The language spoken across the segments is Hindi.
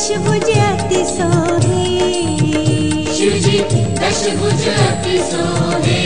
दशभुज अति सोहे। शिव जी दशभुज अति सोहे।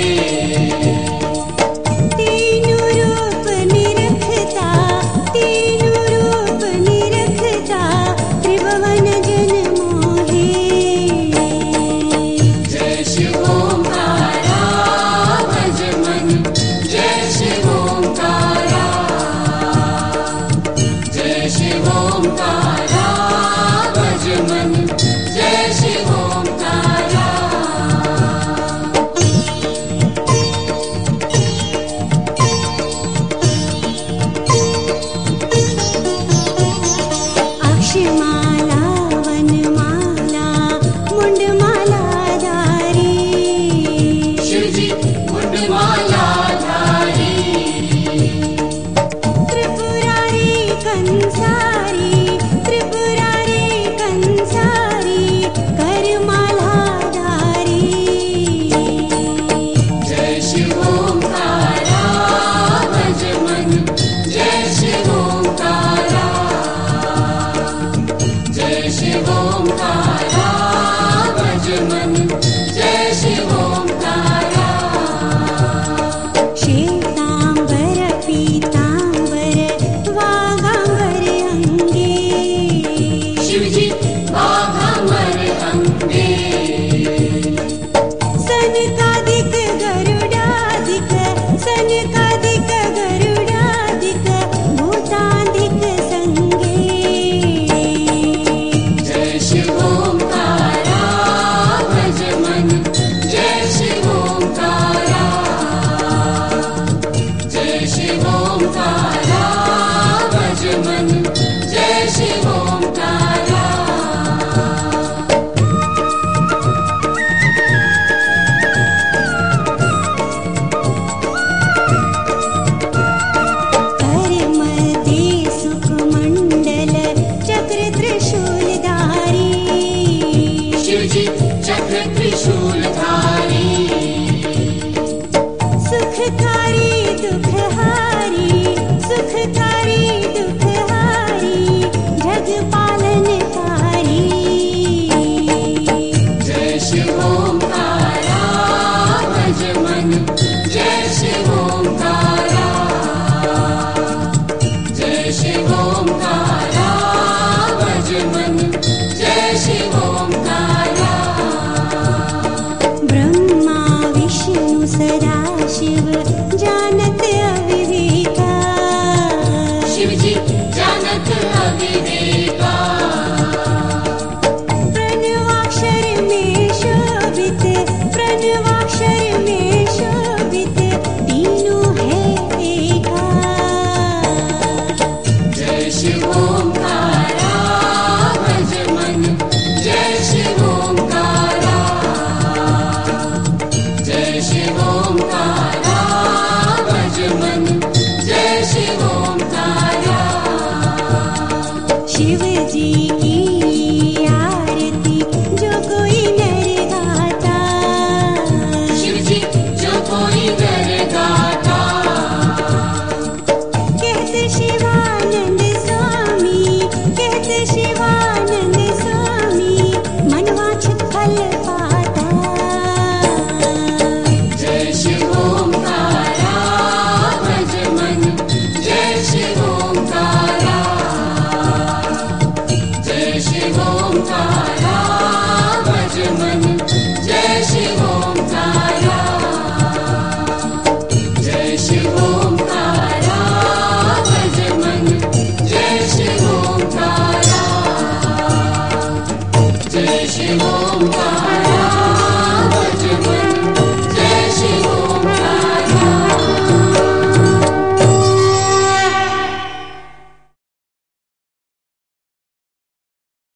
Yeah. सिखा